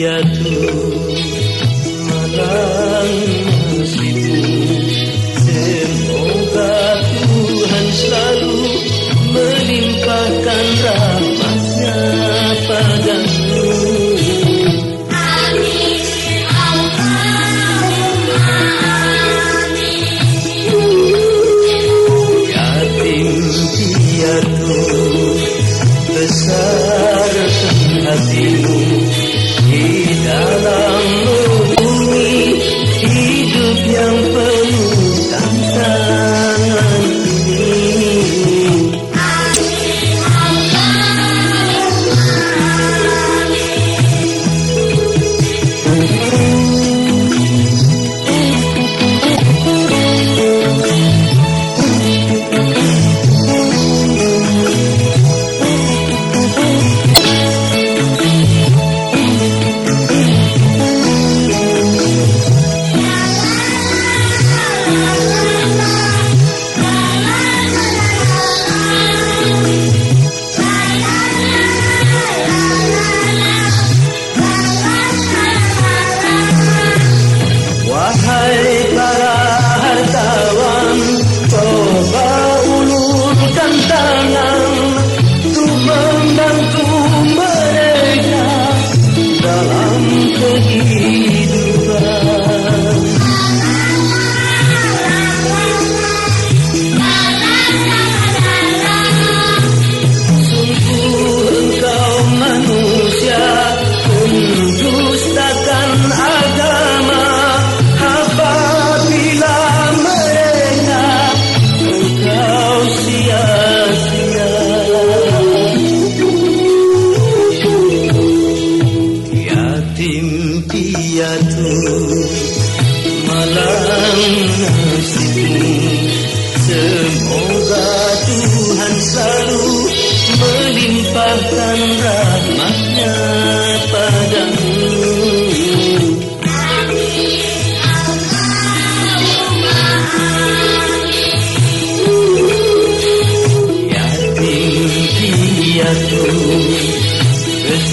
piatu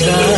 Besar